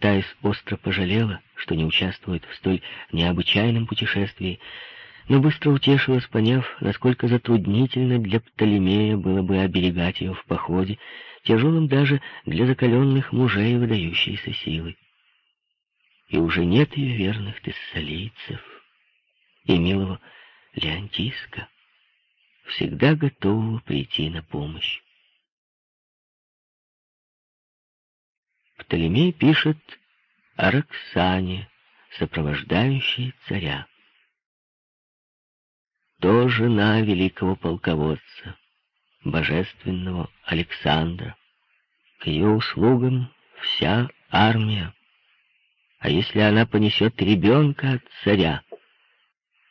Таис остро пожалела, что не участвует в столь необычайном путешествии, но быстро утешилась, поняв, насколько затруднительно для Птолемея было бы оберегать ее в походе, тяжелым даже для закаленных мужей выдающейся силы. И уже нет ее верных тессалийцев и милого Леонтиска, всегда готового прийти на помощь. Птолемей пишет о Роксане, сопровождающей царя то жена великого полководца, божественного Александра. К ее услугам вся армия. А если она понесет ребенка от царя,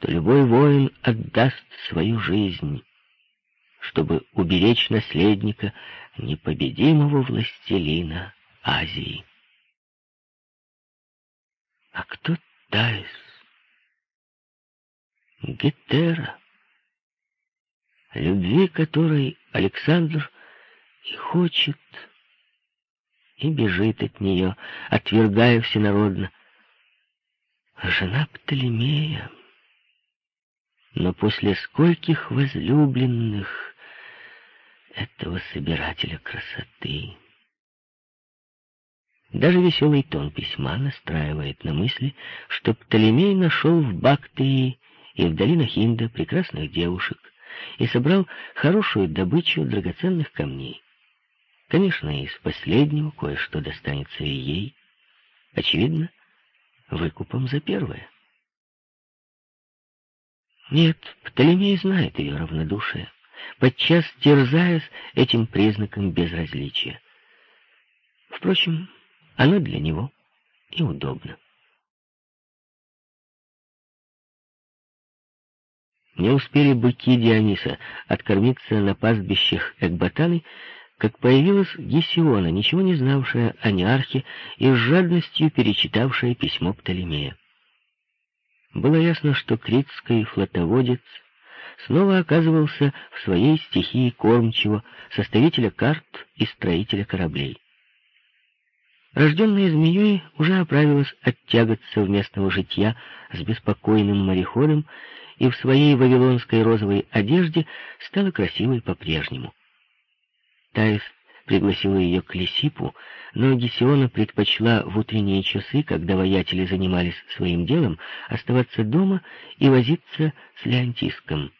то любой воин отдаст свою жизнь, чтобы уберечь наследника непобедимого властелина Азии. А кто Таис? Гетера, любви которой Александр и хочет, и бежит от нее, отвергая всенародно. Жена Птолемея, но после скольких возлюбленных этого собирателя красоты. Даже веселый тон письма настраивает на мысли, что Птолемей нашел в Бактии и в долинах Инда прекрасных девушек, и собрал хорошую добычу драгоценных камней. Конечно, из последнего кое-что достанется и ей. Очевидно, выкупом за первое. Нет, Птолемей знает ее равнодушие, подчас терзаясь этим признаком безразличия. Впрочем, оно для него и удобно. Не успели быки Диониса откормиться на пастбищах Экбатаны, как появилась Гесиона, ничего не знавшая о Неархе и с жадностью перечитавшая письмо Птолемея. Было ясно, что критский флотоводец снова оказывался в своей стихии кормчего, составителя карт и строителя кораблей. Рожденная змеей уже оправилась от тягот совместного житья с беспокойным мореходом и в своей вавилонской розовой одежде стала красивой по-прежнему. Таис пригласила ее к Лисипу, но Гесиона предпочла в утренние часы, когда воятели занимались своим делом, оставаться дома и возиться с Леонтиском.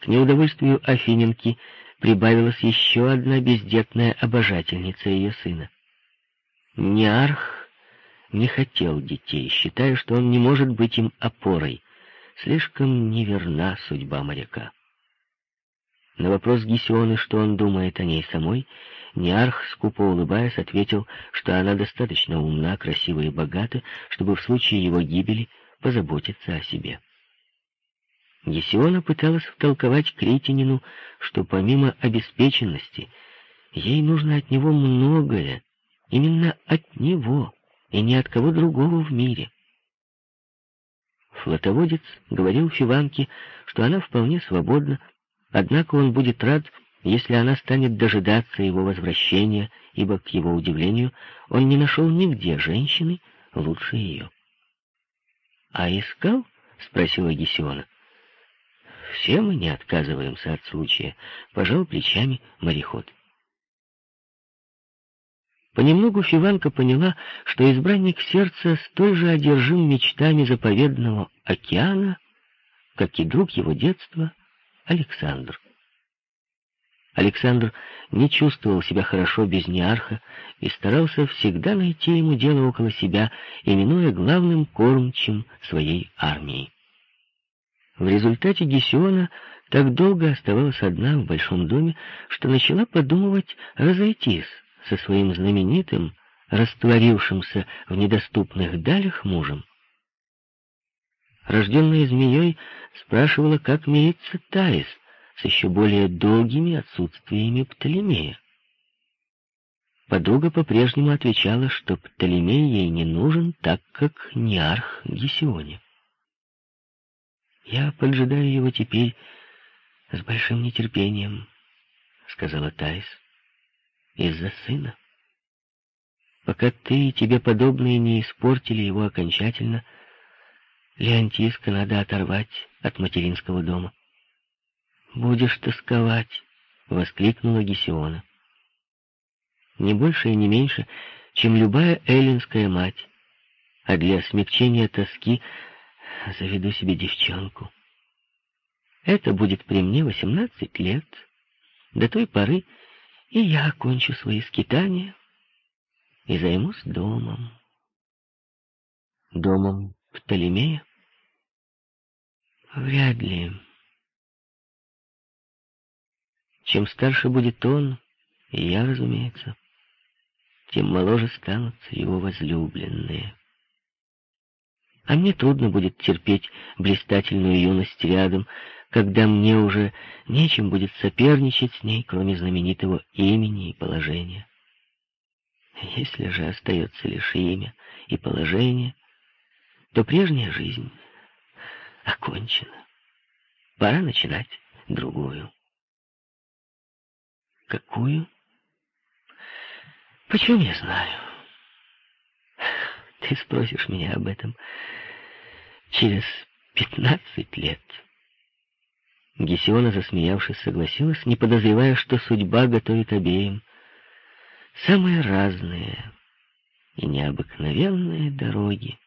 К неудовольствию Афиненки прибавилась еще одна бездетная обожательница ее сына. Неарх не хотел детей, считая, что он не может быть им опорой. Слишком неверна судьба моряка. На вопрос Гесионы, что он думает о ней самой, Неарх, скупо улыбаясь, ответил, что она достаточно умна, красива и богата, чтобы в случае его гибели позаботиться о себе. Гесиона пыталась втолковать Критинину, что помимо обеспеченности, ей нужно от него многое, именно от него и ни от кого другого в мире. Флотоводец говорил Фиванке, что она вполне свободна, однако он будет рад, если она станет дожидаться его возвращения, ибо, к его удивлению, он не нашел нигде женщины лучше ее. «А искал?» — спросила Гесиона. «Все мы не отказываемся от случая», — пожал плечами мореход. Понемногу Фиванка поняла, что избранник сердца столь же одержим мечтами заповедного океана, как и друг его детства Александр. Александр не чувствовал себя хорошо без Неарха и старался всегда найти ему дело около себя, именуя главным кормчим своей армии. В результате Гесиона так долго оставалась одна в большом доме, что начала подумывать разойтись со своим знаменитым, растворившимся в недоступных далях мужем. Рожденная змеей спрашивала, как мириться Таис с еще более долгими отсутствиями Птолемея. Подруга по-прежнему отвечала, что Птолемей ей не нужен, так как не арх Гесионе. «Я поджидаю его теперь с большим нетерпением», — сказала Таис из-за сына. пока ты и тебе подобные не испортили его окончательно, Леонтиска надо оторвать от материнского дома. «Будешь тосковать», — воскликнула Гесиона. «Не больше и не меньше, чем любая эллинская мать, а для смягчения тоски заведу себе девчонку. Это будет при мне восемнадцать лет. До той поры и я окончу свои скитания и займусь домом. Домом Птолемея? Вряд ли. Чем старше будет он, и я, разумеется, тем моложе станут его возлюбленные. А мне трудно будет терпеть блистательную юность рядом, когда мне уже нечем будет соперничать с ней, кроме знаменитого имени и положения. Если же остается лишь имя и положение, то прежняя жизнь окончена. Пора начинать другую. Какую? Почему я знаю? Ты спросишь меня об этом через пятнадцать лет. Гесиона, засмеявшись, согласилась, не подозревая, что судьба готовит обеим самые разные и необыкновенные дороги,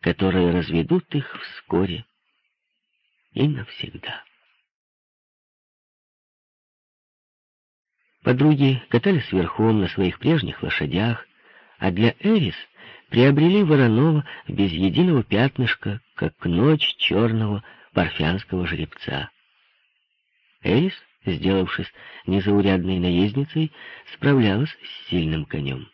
которые разведут их вскоре и навсегда. Подруги катались верхом на своих прежних лошадях, а для Эрис приобрели Воронова без единого пятнышка, как ночь черного парфянского жеребца. Эрис, сделавшись незаурядной наездницей, справлялась с сильным конем.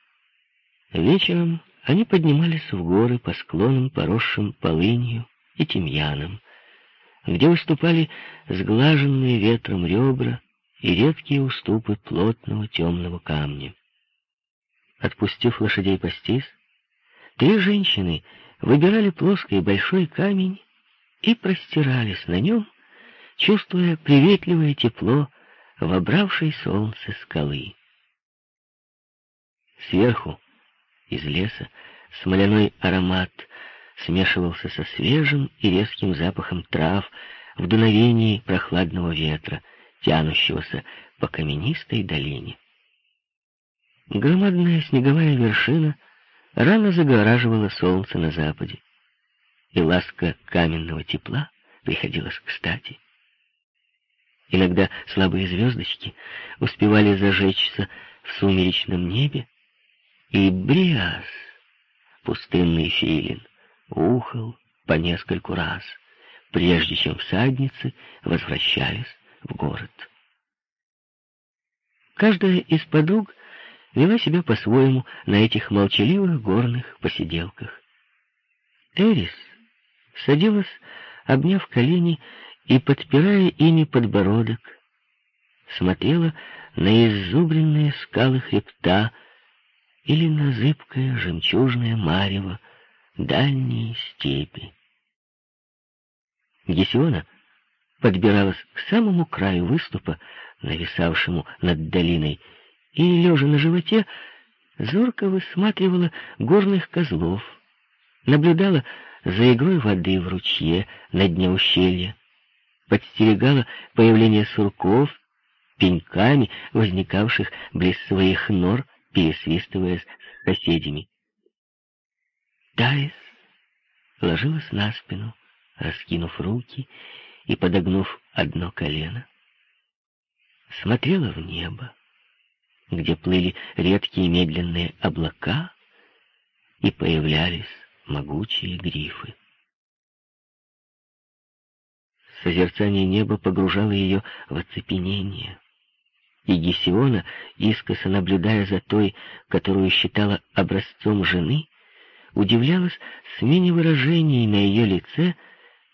Вечером они поднимались в горы по склонам, поросшим полынью и тимьяном, где выступали сглаженные ветром ребра, и редкие уступы плотного темного камня. Отпустив лошадей пастись, три женщины выбирали плоский большой камень и простирались на нем, чувствуя приветливое тепло вобравшей солнце скалы. Сверху, из леса, смоляной аромат смешивался со свежим и резким запахом трав в дуновении прохладного ветра — тянущегося по каменистой долине. Громадная снеговая вершина рано загораживала солнце на западе, и ласка каменного тепла приходилась кстати. Иногда слабые звездочки успевали зажечься в сумеречном небе, и Бриас, пустынный филин, ухал по нескольку раз, прежде чем всадницы возвращались в город. Каждая из подруг вела себя по-своему на этих молчаливых горных посиделках. Эрис садилась, обняв колени и подпирая ими подбородок, смотрела на иззубренные скалы хребта или на зыбкое жемчужное марево дальней степи. Гесиона — подбиралась к самому краю выступа, нависавшему над долиной, и, лежа на животе, зорко высматривала горных козлов, наблюдала за игрой воды в ручье на дне ущелья, подстерегала появление сурков, пеньками, возникавших близ своих нор, пересвистывая с соседями. Таис ложилась на спину, раскинув руки и, подогнув одно колено, смотрела в небо, где плыли редкие медленные облака и появлялись могучие грифы. Созерцание неба погружало ее в оцепенение, и Гесиона, искоса наблюдая за той, которую считала образцом жены, удивлялась смене выражений на ее лице —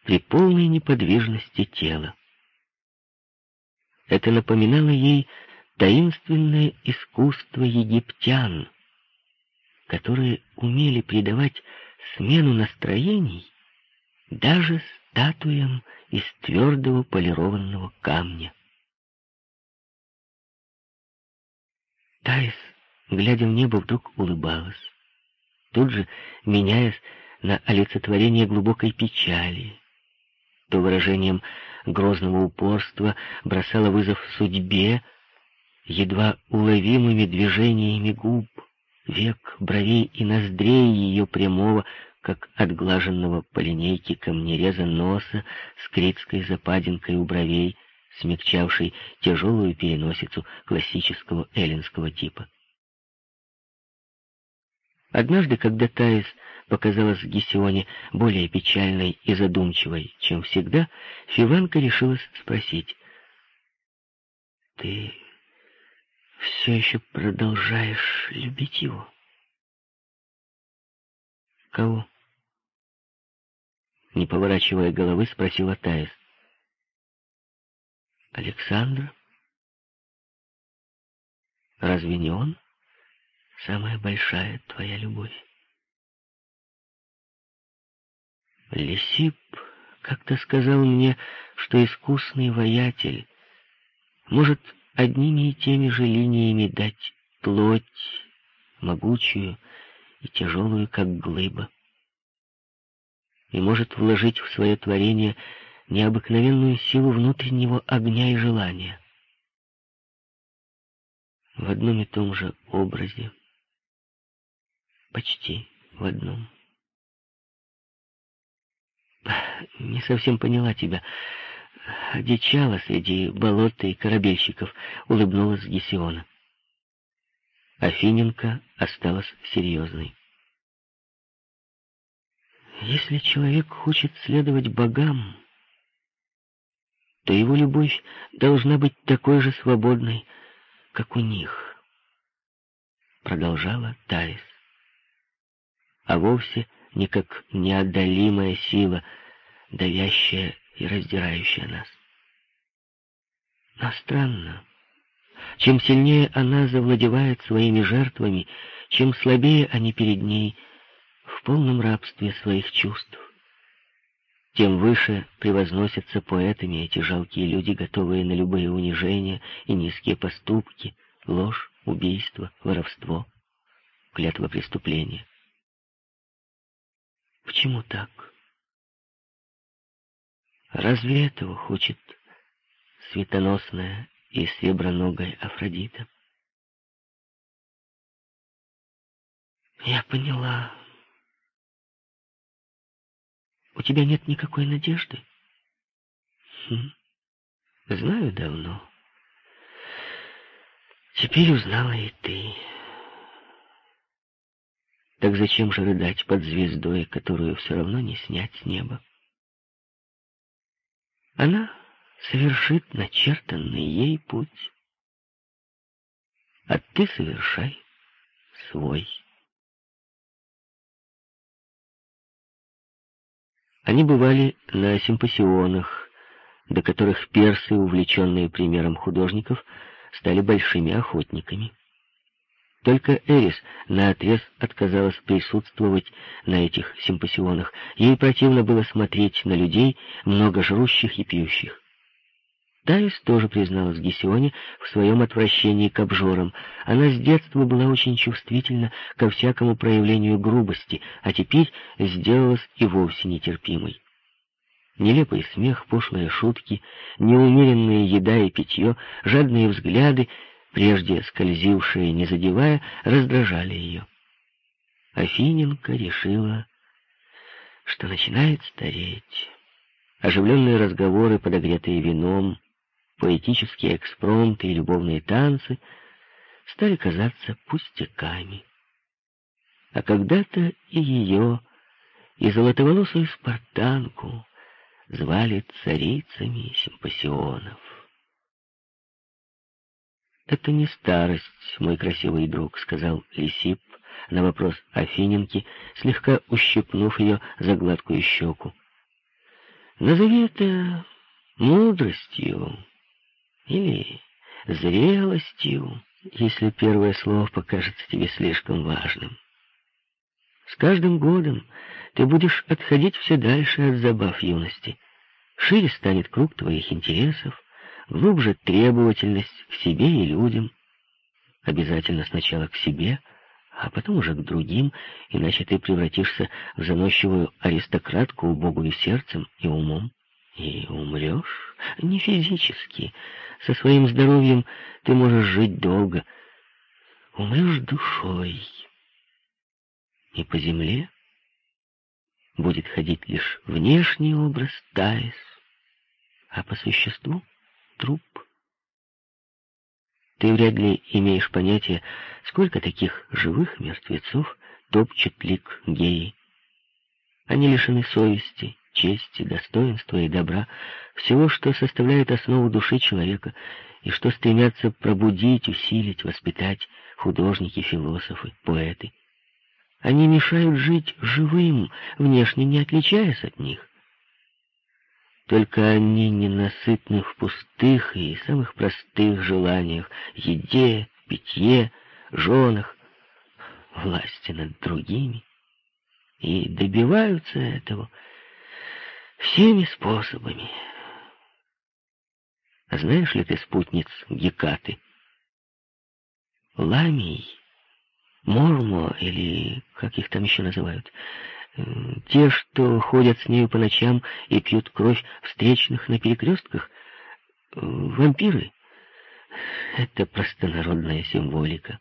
при полной неподвижности тела. Это напоминало ей таинственное искусство египтян, которые умели придавать смену настроений даже статуям из твердого полированного камня. Таис глядя в небо, вдруг улыбалась, тут же меняясь на олицетворение глубокой печали, то выражением грозного упорства бросала вызов судьбе, едва уловимыми движениями губ, век, бровей и ноздрей ее прямого, как отглаженного по линейке камнереза носа с критской западинкой у бровей, смягчавшей тяжелую переносицу классического эллинского типа. Однажды, когда Таис показалась Гесионе более печальной и задумчивой, чем всегда, Фиванка решилась спросить. «Ты все еще продолжаешь любить его?» «Кого?» Не поворачивая головы, спросила Таис. «Александра? Разве не он самая большая твоя любовь?» Лисип как-то сказал мне, что искусный воятель может одними и теми же линиями дать плоть, могучую и тяжелую, как глыба, и может вложить в свое творение необыкновенную силу внутреннего огня и желания. В одном и том же образе, почти в одном. Не совсем поняла тебя. Одичала среди болота и корабельщиков, улыбнулась Гесиона. Афиненко осталась серьезной. Если человек хочет следовать богам, то его любовь должна быть такой же свободной, как у них, продолжала Таис. А вовсе не как неодолимая сила, давящая и раздирающая нас. Но странно, чем сильнее она завладевает своими жертвами, чем слабее они перед ней в полном рабстве своих чувств, тем выше превозносятся поэтами эти жалкие люди, готовые на любые унижения и низкие поступки, ложь, убийство, воровство, клятва преступления. Почему так? Разве этого хочет светоносная и среброногая Афродита? Я поняла. У тебя нет никакой надежды? Хм. Знаю давно. Теперь узнала и ты. Так зачем же рыдать под звездой, которую все равно не снять с неба? Она совершит начертанный ей путь, а ты совершай свой. Они бывали на симпосионах, до которых персы, увлеченные примером художников, стали большими охотниками. Только Эрис наотрез отказалась присутствовать на этих симпосионах. Ей противно было смотреть на людей, много жрущих и пьющих. Таис тоже призналась Гесионе в своем отвращении к обжорам. Она с детства была очень чувствительна ко всякому проявлению грубости, а теперь сделалась и вовсе нетерпимой. Нелепый смех, пошлые шутки, неумеренная еда и питье, жадные взгляды — прежде скользившие, не задевая, раздражали ее. Афиненко решила, что начинает стареть. Оживленные разговоры, подогретые вином, поэтические экспромты и любовные танцы стали казаться пустяками. А когда-то и ее, и золотоволосую спартанку звали царицами симпосионов. «Это не старость, мой красивый друг», — сказал Лисип на вопрос Афиненки, слегка ущипнув ее за гладкую щеку. «Назови это мудростью или зрелостью, если первое слово покажется тебе слишком важным. С каждым годом ты будешь отходить все дальше от забав юности. Шире станет круг твоих интересов, глубже требовательность к себе и людям. Обязательно сначала к себе, а потом уже к другим, иначе ты превратишься в заносчивую аристократку убогую сердцем и умом. И умрешь не физически. Со своим здоровьем ты можешь жить долго. Умрешь душой. И по земле будет ходить лишь внешний образ Таис, а по существу — труп. Ты вряд ли имеешь понятие, сколько таких живых мертвецов топчет лик геи. Они лишены совести, чести, достоинства и добра, всего, что составляет основу души человека, и что стремятся пробудить, усилить, воспитать художники, философы, поэты. Они мешают жить живым, внешне не отличаясь от них. Только они ненасытны в пустых и самых простых желаниях, еде, питье, женах, власти над другими, и добиваются этого всеми способами. А знаешь ли ты спутниц Гекаты? Ламий, Мормо или как их там еще называют — те, что ходят с нею по ночам и пьют кровь встречных на перекрестках, вампиры. Это простонародная символика.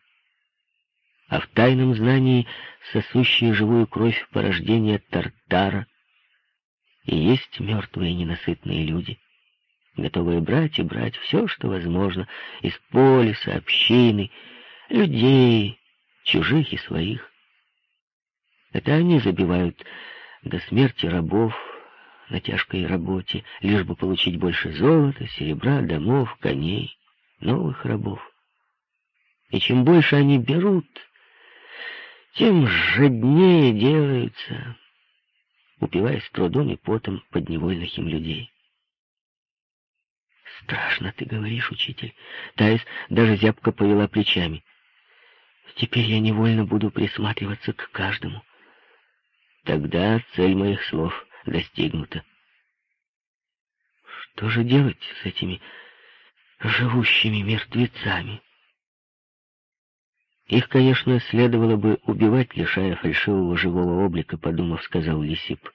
А в тайном знании сосущие живую кровь порождения Тартара и есть мертвые ненасытные люди, готовые брать и брать все, что возможно, из полиса, общины, людей, чужих и своих. Это они забивают до смерти рабов на тяжкой работе, лишь бы получить больше золота, серебра, домов, коней, новых рабов. И чем больше они берут, тем жаднее делаются, упиваясь трудом и потом подневольных им людей. «Страшно, ты говоришь, учитель». Таис даже зябко повела плечами. «Теперь я невольно буду присматриваться к каждому». Тогда цель моих слов достигнута. Что же делать с этими живущими мертвецами? Их, конечно, следовало бы убивать, лишая фальшивого живого облика, подумав, сказал Лисип.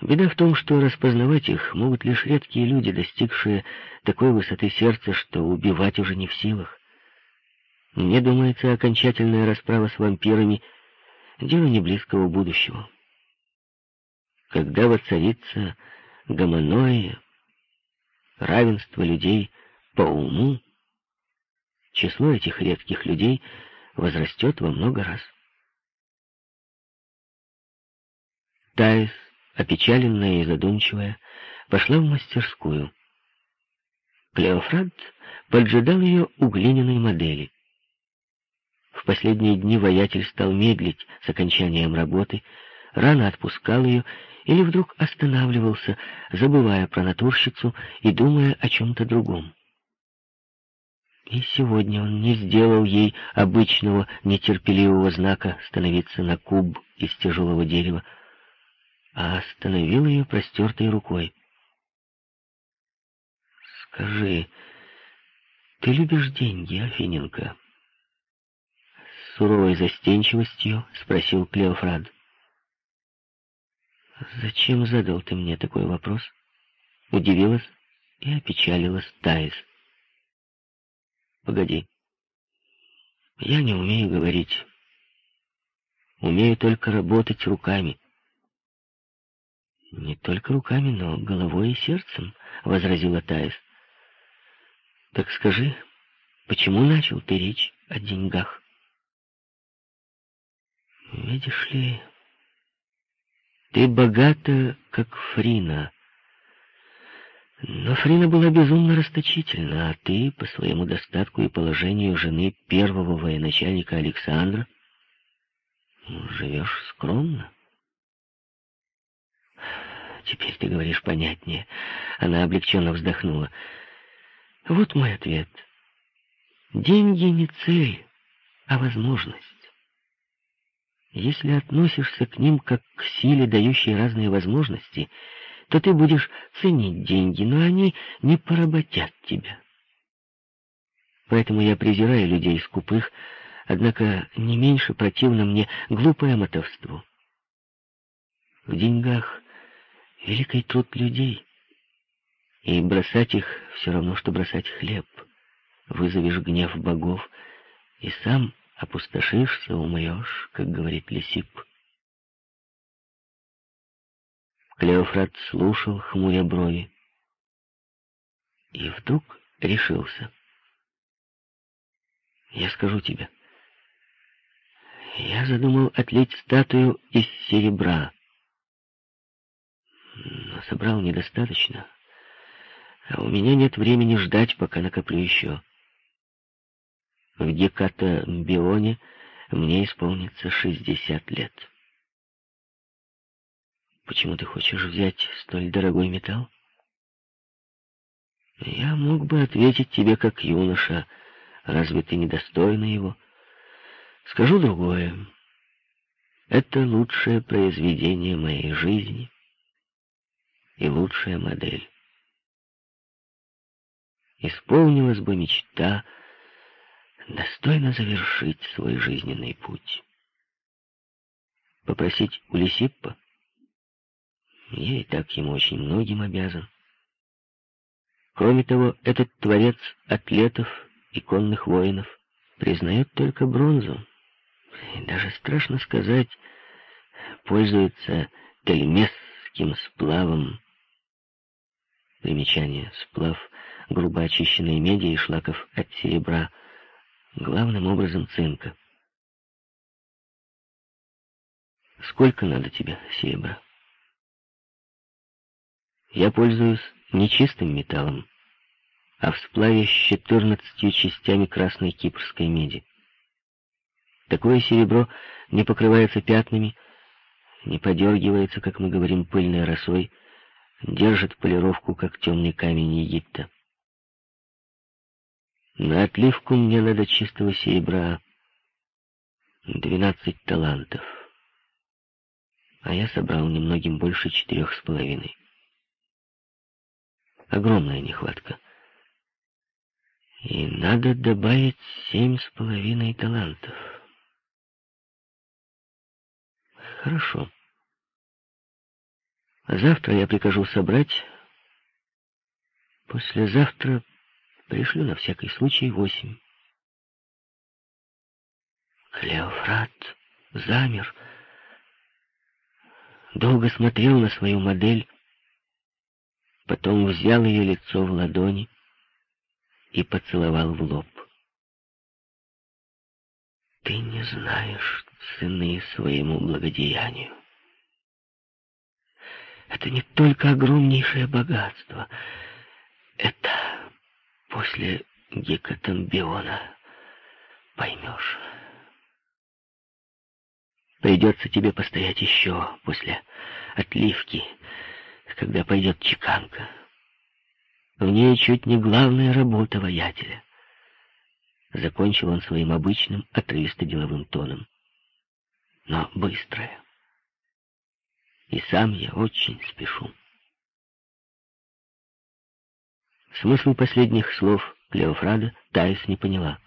Беда в том, что распознавать их могут лишь редкие люди, достигшие такой высоты сердца, что убивать уже не в силах. Мне думается, окончательная расправа с вампирами — дело не близкого будущего. Когда воцарится гомоноия, равенство людей по уму, число этих редких людей возрастет во много раз. Таис, опечаленная и задумчивая, пошла в мастерскую. Клеофрат поджидал ее у глиняной модели. Последние дни воятель стал медлить с окончанием работы, рано отпускал ее или вдруг останавливался, забывая про натурщицу и думая о чем-то другом. И сегодня он не сделал ей обычного нетерпеливого знака становиться на куб из тяжелого дерева, а остановил ее простертой рукой. «Скажи, ты любишь деньги, Афиненко?» Суровой застенчивостью спросил Клеофрад. «Зачем задал ты мне такой вопрос?» Удивилась и опечалилась Таис. «Погоди. Я не умею говорить. Умею только работать руками». «Не только руками, но головой и сердцем», — возразила Таис. «Так скажи, почему начал ты речь о деньгах?» Видишь ли, ты богата, как Фрина. Но Фрина была безумно расточительна, а ты, по своему достатку и положению жены первого военачальника Александра, живешь скромно. Теперь ты говоришь понятнее. Она облегченно вздохнула. Вот мой ответ. Деньги не цель, а возможность. Если относишься к ним как к силе, дающей разные возможности, то ты будешь ценить деньги, но они не поработят тебя. Поэтому я презираю людей скупых, однако не меньше противно мне глупое мотовство. В деньгах великий труд людей, и бросать их все равно, что бросать хлеб. Вызовешь гнев богов, и сам опустошишься, умрешь, как говорит Лисип. Клеофрат слушал, хмуря брови, и вдруг решился. «Я скажу тебе. Я задумал отлить статую из серебра, но собрал недостаточно, а у меня нет времени ждать, пока накоплю еще. В Геката-Бионе мне исполнится шестьдесят лет». Почему ты хочешь взять столь дорогой металл? Я мог бы ответить тебе как юноша, разве ты недостойна его? Скажу другое. Это лучшее произведение моей жизни и лучшая модель. Исполнилась бы мечта достойно завершить свой жизненный путь. Попросить у Лисиппа я и так ему очень многим обязан. Кроме того, этот творец атлетов и конных воинов признает только бронзу. И даже страшно сказать, пользуется тельмесским сплавом. Примечание. Сплав грубо очищенной меди и шлаков от серебра, главным образом цинка. Сколько надо тебе серебра? Я пользуюсь не чистым металлом, а в сплаве с четырнадцатью частями красной кипрской меди. Такое серебро не покрывается пятнами, не подергивается, как мы говорим, пыльной росой, держит полировку, как темный камень Египта. На отливку мне надо чистого серебра двенадцать талантов, а я собрал немногим больше четырех с половиной. Огромная нехватка. И надо добавить семь с половиной талантов. Хорошо. Завтра я прикажу собрать. Послезавтра пришлю на всякий случай восемь. Клеофрат замер, долго смотрел на свою модель, потом взял ее лицо в ладони и поцеловал в лоб. Ты не знаешь цены своему благодеянию. Это не только огромнейшее богатство. Это после Гекатомбиона поймешь. Придется тебе постоять еще после отливки, когда пойдет чеканка. В ней чуть не главная работа воятеля. Закончил он своим обычным, отрывисто-деловым тоном. Но быстрая. И сам я очень спешу. Смысл последних слов Клеофрада Таис не поняла.